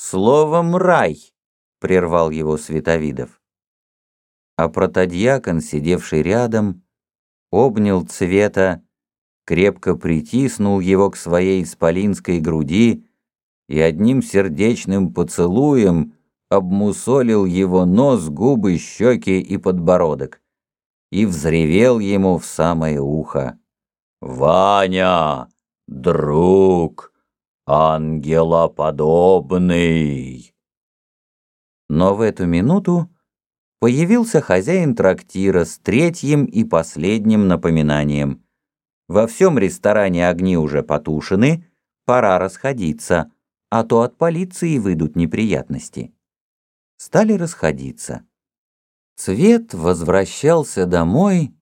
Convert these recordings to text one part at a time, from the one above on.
словом рай, прервал его Световидов. А протодьякон, сидевший рядом, обнял цвета, крепко притиснул его к своей исполинской груди и одним сердечным поцелуем обмусолил его нос, губы, щеки и подбородок и взревел ему в самое ухо. «Ваня, друг, ангелоподобный!» Но в эту минуту появился хозяин трактира с третьим и последним напоминанием. Во всем ресторане огни уже потушены, пора расходиться, а то от полиции выйдут неприятности. Стали расходиться. Цвет возвращался домой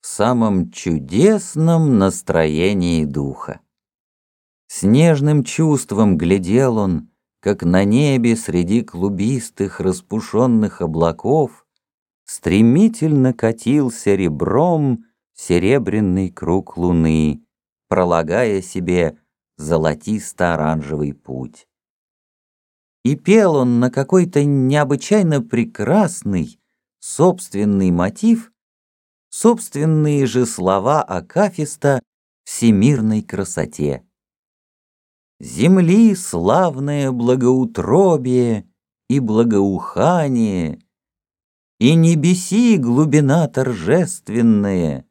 в самом чудесном настроении духа. С нежным чувством глядел он, как на небе среди клубистых распушенных облаков стремительно катился ребром серебряный круг луны, пролагая себе золотисто-оранжевый путь. И пел он на какой-то необычайно прекрасный, собственный мотив, собственные же слова Акафиста всемирной красоте. Земли славное благоутробие и благоухание, И небеси глубина торжественная,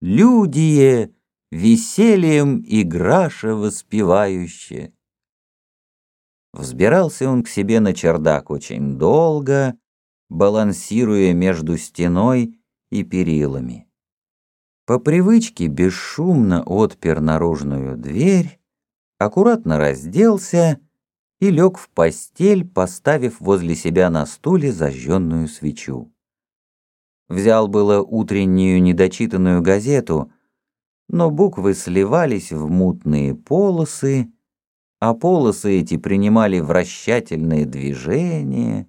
Людие весельем и граша воспевающе. Взбирался он к себе на чердак очень долго, балансируя между стеной и перилами. По привычке бесшумно отпер наружную дверь, аккуратно разделся и лег в постель, поставив возле себя на стуле зажженную свечу. Взял было утреннюю недочитанную газету, но буквы сливались в мутные полосы, а полосы эти принимали вращательные движения,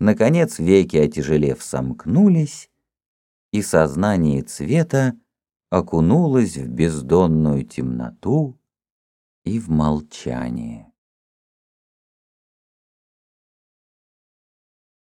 Наконец веки, отяжелев, сомкнулись, и сознание цвета окунулось в бездонную темноту и в молчание.